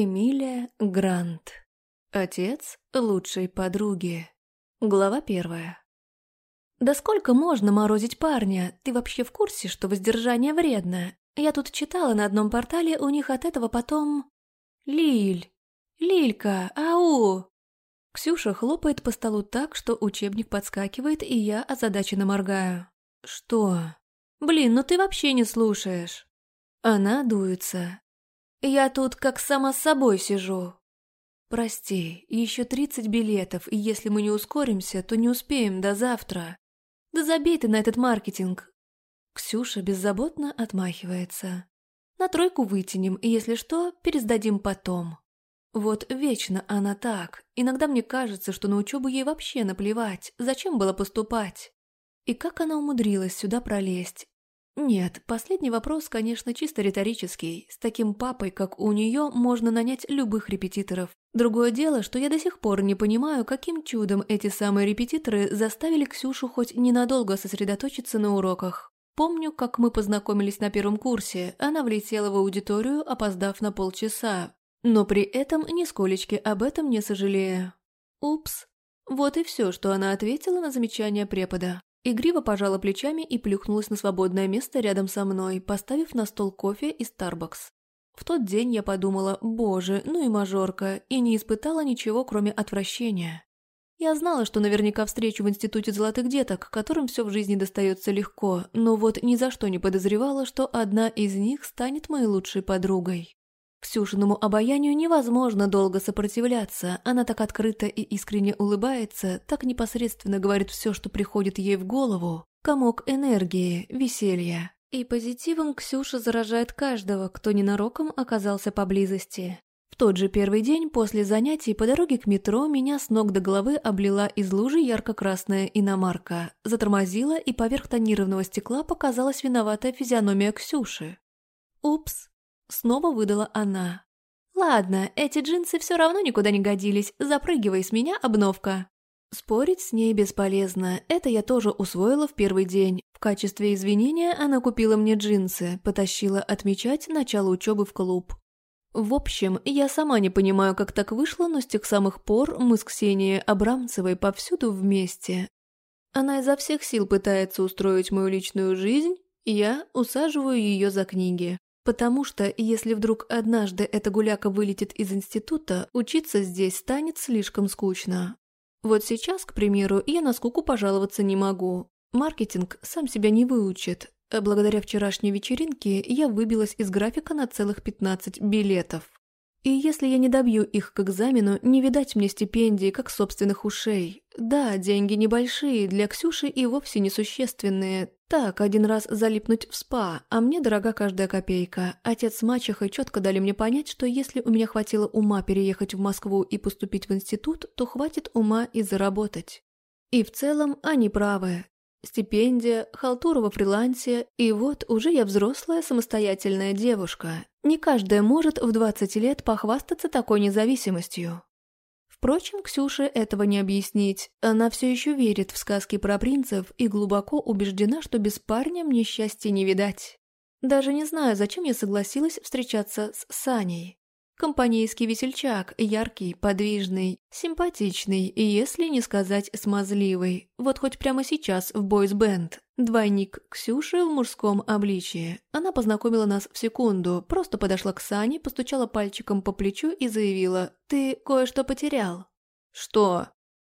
Эмилия Грант. Отец лучшей подруги. Глава первая. «Да сколько можно морозить парня? Ты вообще в курсе, что воздержание вредно? Я тут читала на одном портале, у них от этого потом... Лиль! Лилька! Ау!» Ксюша хлопает по столу так, что учебник подскакивает, и я озадаченно моргаю. «Что? Блин, ну ты вообще не слушаешь!» Она дуется, я тут как сама с собой сижу. Прости, еще тридцать билетов, и если мы не ускоримся, то не успеем до завтра. Да забей ты на этот маркетинг. Ксюша беззаботно отмахивается. На тройку вытянем, и если что, пересдадим потом. Вот вечно она так. Иногда мне кажется, что на учебу ей вообще наплевать. Зачем было поступать? И как она умудрилась сюда пролезть? Нет, последний вопрос, конечно, чисто риторический. С таким папой, как у нее, можно нанять любых репетиторов. Другое дело, что я до сих пор не понимаю, каким чудом эти самые репетиторы заставили Ксюшу хоть ненадолго сосредоточиться на уроках. Помню, как мы познакомились на первом курсе, она влетела в аудиторию, опоздав на полчаса. Но при этом нисколечки об этом не сожалею. Упс. Вот и все, что она ответила на замечание препода. Игриво пожала плечами и плюхнулась на свободное место рядом со мной, поставив на стол кофе из Starbucks. В тот день я подумала, боже, ну и мажорка, и не испытала ничего, кроме отвращения. Я знала, что наверняка встречу в Институте золотых деток, которым все в жизни достается легко, но вот ни за что не подозревала, что одна из них станет моей лучшей подругой. Ксюшиному обаянию невозможно долго сопротивляться, она так открыто и искренне улыбается, так непосредственно говорит все, что приходит ей в голову, комок энергии, веселья. И позитивом Ксюша заражает каждого, кто ненароком оказался поблизости. В тот же первый день после занятий по дороге к метро меня с ног до головы облила из лужи ярко-красная иномарка, затормозила и поверх тонированного стекла показалась виноватая физиономия Ксюши. Упс, Снова выдала она. «Ладно, эти джинсы все равно никуда не годились, запрыгивай с меня, обновка». Спорить с ней бесполезно, это я тоже усвоила в первый день. В качестве извинения она купила мне джинсы, потащила отмечать начало учебы в клуб. В общем, я сама не понимаю, как так вышло, но с тех самых пор мы с Ксенией Абрамцевой повсюду вместе. Она изо всех сил пытается устроить мою личную жизнь, я усаживаю ее за книги. Потому что, если вдруг однажды эта гуляка вылетит из института, учиться здесь станет слишком скучно. Вот сейчас, к примеру, я на скуку пожаловаться не могу. Маркетинг сам себя не выучит. А благодаря вчерашней вечеринке я выбилась из графика на целых 15 билетов. И если я не добью их к экзамену, не видать мне стипендии, как собственных ушей. Да, деньги небольшие, для Ксюши и вовсе несущественные. Так, один раз залипнуть в спа, а мне дорога каждая копейка. Отец с мачехой четко дали мне понять, что если у меня хватило ума переехать в Москву и поступить в институт, то хватит ума и заработать. И в целом они правы. Стипендия, халтура во фрилансе, и вот уже я взрослая самостоятельная девушка. Не каждая может в 20 лет похвастаться такой независимостью. Впрочем, Ксюше этого не объяснить. Она все еще верит в сказки про принцев и глубоко убеждена, что без парня мне счастья не видать. Даже не знаю, зачем я согласилась встречаться с Саней. Компанейский весельчак, яркий, подвижный, симпатичный если не сказать, смазливый. Вот хоть прямо сейчас в бойс-бенд. Двойник Ксюши в мужском обличии. Она познакомила нас в секунду, просто подошла к Сане, постучала пальчиком по плечу и заявила «Ты кое-что потерял». «Что?»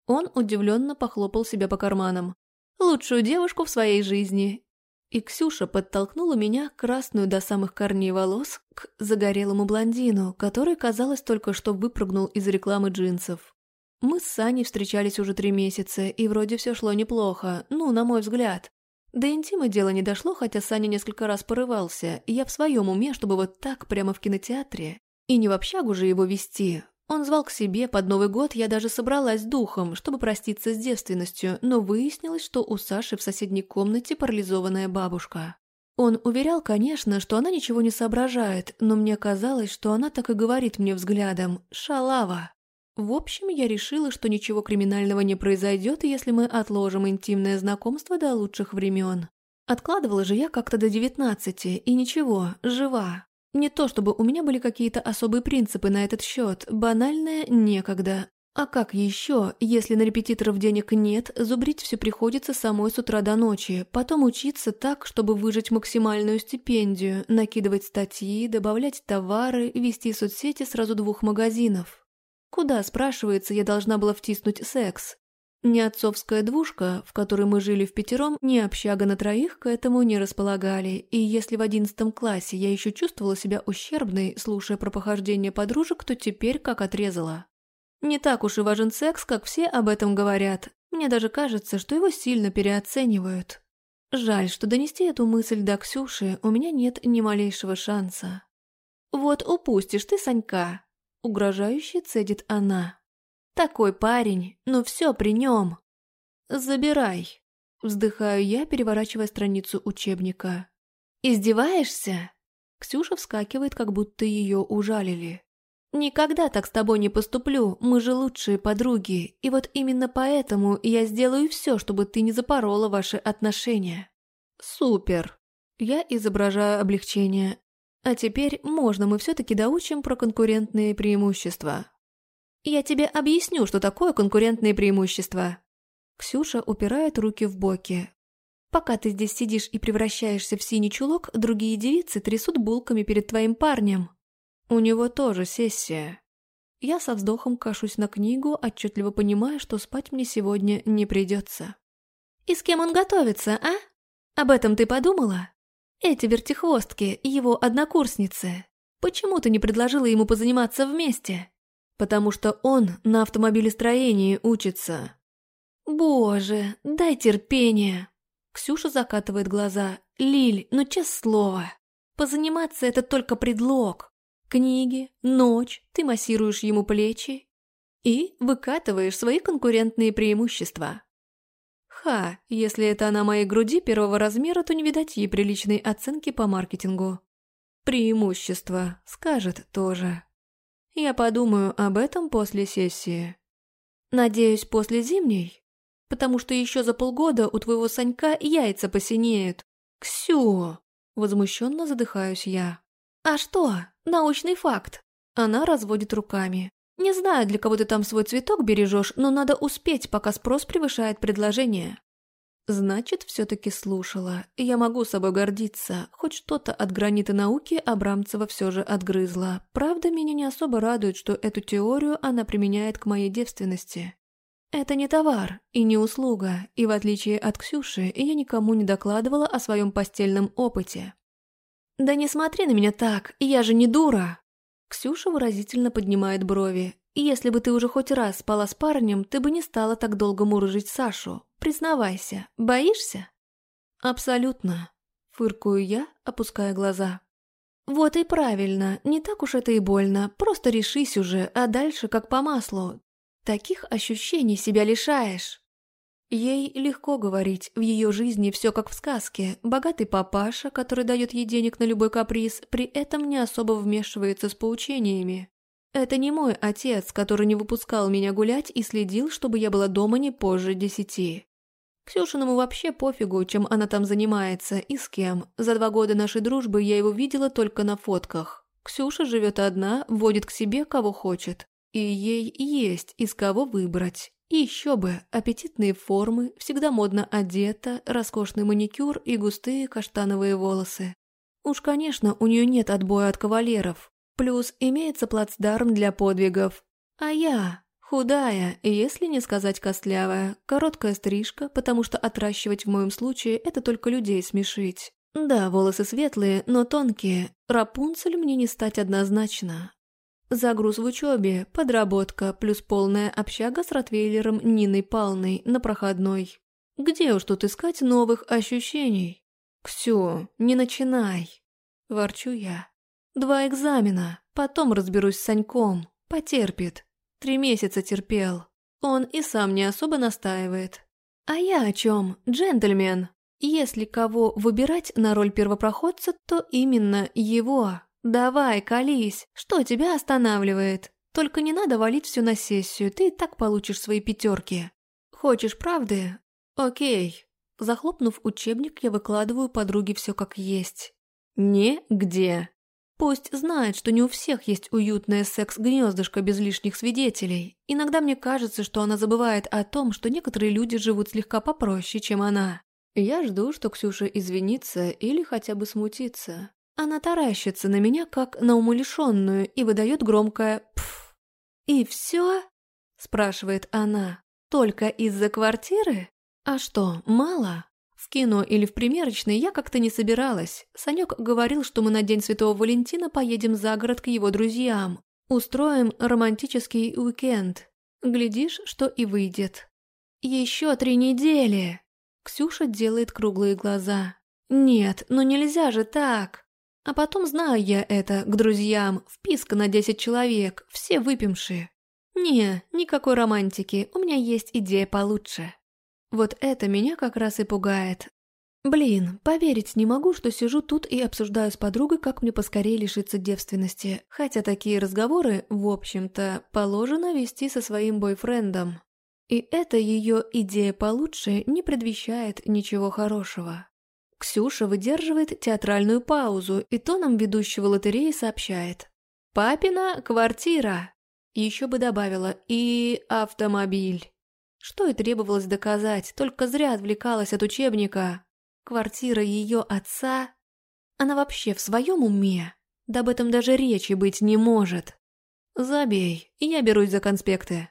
Он удивленно похлопал себя по карманам. «Лучшую девушку в своей жизни. И Ксюша подтолкнула меня, красную до самых корней волос, к загорелому блондину, который, казалось, только что выпрыгнул из рекламы джинсов. Мы с Саней встречались уже три месяца, и вроде все шло неплохо, ну, на мой взгляд. До интима дело не дошло, хотя Саня несколько раз порывался, и я в своем уме, чтобы вот так прямо в кинотеатре. И не в общагу же его вести, он звал к себе, под Новый год я даже собралась духом, чтобы проститься с девственностью, но выяснилось, что у Саши в соседней комнате парализованная бабушка. Он уверял, конечно, что она ничего не соображает, но мне казалось, что она так и говорит мне взглядом «шалава». В общем, я решила, что ничего криминального не произойдет, если мы отложим интимное знакомство до лучших времен. Откладывала же я как-то до девятнадцати, и ничего, жива. Не то чтобы у меня были какие-то особые принципы на этот счет, банальное некогда. А как еще, если на репетиторов денег нет, зубрить все приходится самой с утра до ночи, потом учиться так, чтобы выжать максимальную стипендию, накидывать статьи, добавлять товары, вести соцсети сразу двух магазинов. Куда, спрашивается, я должна была втиснуть секс? Ни отцовская двушка, в которой мы жили в пятером, ни общага на троих к этому не располагали, и если в одиннадцатом классе я еще чувствовала себя ущербной, слушая про похождение подружек, то теперь как отрезала. Не так уж и важен секс, как все об этом говорят. Мне даже кажется, что его сильно переоценивают. Жаль, что донести эту мысль до Ксюши у меня нет ни малейшего шанса. «Вот упустишь ты Санька», — угрожающе цедит она. Такой парень, но все при нем. Забирай. Вздыхаю я, переворачивая страницу учебника. Издеваешься? Ксюша вскакивает, как будто ее ужалили. «Никогда так с тобой не поступлю, мы же лучшие подруги, и вот именно поэтому я сделаю все, чтобы ты не запорола ваши отношения». «Супер!» Я изображаю облегчение. А теперь можно мы все-таки доучим про конкурентные преимущества. Я тебе объясню, что такое конкурентные преимущества. Ксюша упирает руки в боки. Пока ты здесь сидишь и превращаешься в синий чулок, другие девицы трясут булками перед твоим парнем. У него тоже сессия. Я со вздохом кашусь на книгу, отчетливо понимая, что спать мне сегодня не придется. И с кем он готовится, а? Об этом ты подумала? Эти вертихвостки, его однокурсницы. Почему ты не предложила ему позаниматься вместе? потому что он на автомобилестроении учится. Боже, дай терпения. Ксюша закатывает глаза. Лиль, ну честное слово. Позаниматься это только предлог. Книги, ночь, ты массируешь ему плечи и выкатываешь свои конкурентные преимущества. Ха, если это на моей груди первого размера, то не видать ей приличной оценки по маркетингу. Преимущество, скажет тоже. Я подумаю об этом после сессии. Надеюсь, после зимней? Потому что еще за полгода у твоего Санька яйца посинеют. Ксю! Возмущенно задыхаюсь я. А что? Научный факт. Она разводит руками. Не знаю, для кого ты там свой цветок бережешь, но надо успеть, пока спрос превышает предложение. Значит, все-таки слушала, я могу собой гордиться. Хоть что-то от гранита науки Абрамцева все же отгрызла. Правда, меня не особо радует, что эту теорию она применяет к моей девственности. Это не товар и не услуга, и в отличие от Ксюши, я никому не докладывала о своем постельном опыте. «Да не смотри на меня так, я же не дура!» Ксюша выразительно поднимает брови. «Если бы ты уже хоть раз спала с парнем, ты бы не стала так долго мурыжить Сашу. Признавайся, боишься?» «Абсолютно», — фыркую я, опуская глаза. «Вот и правильно, не так уж это и больно, просто решись уже, а дальше как по маслу. Таких ощущений себя лишаешь». Ей легко говорить, в ее жизни все как в сказке. Богатый папаша, который дает ей денег на любой каприз, при этом не особо вмешивается с поучениями. Это не мой отец, который не выпускал меня гулять и следил, чтобы я была дома не позже десяти. Ксюшиному вообще пофигу, чем она там занимается и с кем. За два года нашей дружбы я его видела только на фотках. Ксюша живет одна, водит к себе кого хочет. И ей есть из кого выбрать. И еще бы, аппетитные формы, всегда модно одета, роскошный маникюр и густые каштановые волосы. Уж, конечно, у нее нет отбоя от кавалеров. Плюс имеется плацдарм для подвигов. А я... Худая, если не сказать костлявая, короткая стрижка, потому что отращивать в моем случае это только людей смешить. Да, волосы светлые, но тонкие. Рапунцель мне не стать однозначно. Загруз в учебе, подработка, плюс полная общага с ротвейлером Ниной Палной на проходной. Где уж тут искать новых ощущений? Ксю, не начинай. Ворчу я. Два экзамена, потом разберусь с Саньком. Потерпит. Три месяца терпел. Он и сам не особо настаивает. А я о чем, джентльмен? Если кого выбирать на роль первопроходца, то именно его. Давай, колись, что тебя останавливает? Только не надо валить все на сессию, ты и так получишь свои пятерки. Хочешь правды? Окей. Захлопнув учебник, я выкладываю подруге все как есть. Нигде. Пусть знает, что не у всех есть уютное секс-гнездышко без лишних свидетелей. Иногда мне кажется, что она забывает о том, что некоторые люди живут слегка попроще, чем она. Я жду, что Ксюша извинится или хотя бы смутится. Она таращится на меня, как на умалишенную, и выдает громкое «пф». «И все?» – спрашивает она. «Только из-за квартиры? А что, мало?» В кино или в примерочной я как-то не собиралась. Санек говорил, что мы на День Святого Валентина поедем за город к его друзьям. Устроим романтический уикенд. Глядишь, что и выйдет. Еще три недели. Ксюша делает круглые глаза. Нет, ну нельзя же так. А потом знаю я это, к друзьям, вписка на десять человек, все выпившие. Не, никакой романтики, у меня есть идея получше. Вот это меня как раз и пугает. Блин, поверить не могу, что сижу тут и обсуждаю с подругой, как мне поскорее лишиться девственности, хотя такие разговоры, в общем-то, положено вести со своим бойфрендом. И эта ее идея получше не предвещает ничего хорошего. Ксюша выдерживает театральную паузу и тоном ведущего лотереи сообщает. «Папина квартира!» Еще бы добавила «и автомобиль». Что и требовалось доказать, только зря отвлекалась от учебника. Квартира ее отца... Она вообще в своем уме? Да об этом даже речи быть не может. Забей, я берусь за конспекты.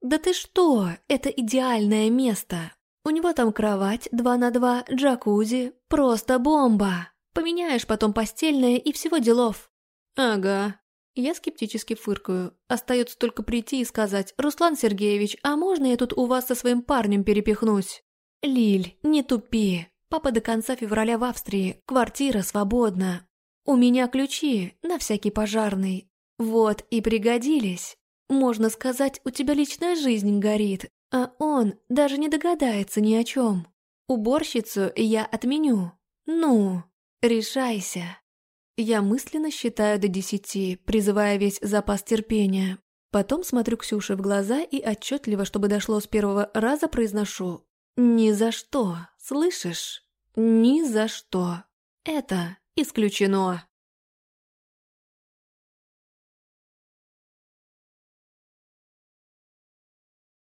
Да ты что, это идеальное место. У него там кровать 2 на 2, джакузи, просто бомба. Поменяешь потом постельное и всего делов. Ага, я скептически фыркаю. Остается только прийти и сказать, «Руслан Сергеевич, а можно я тут у вас со своим парнем перепихнусь?» «Лиль, не тупи. Папа до конца февраля в Австрии. Квартира свободна. У меня ключи, на всякий пожарный. Вот и пригодились. Можно сказать, у тебя личная жизнь горит, а он даже не догадается ни о чем. Уборщицу я отменю. Ну, решайся». Я мысленно считаю до десяти, призывая весь запас терпения. Потом смотрю Ксюше в глаза и отчетливо, чтобы дошло с первого раза, произношу «Ни за что, слышишь? Ни за что. Это исключено».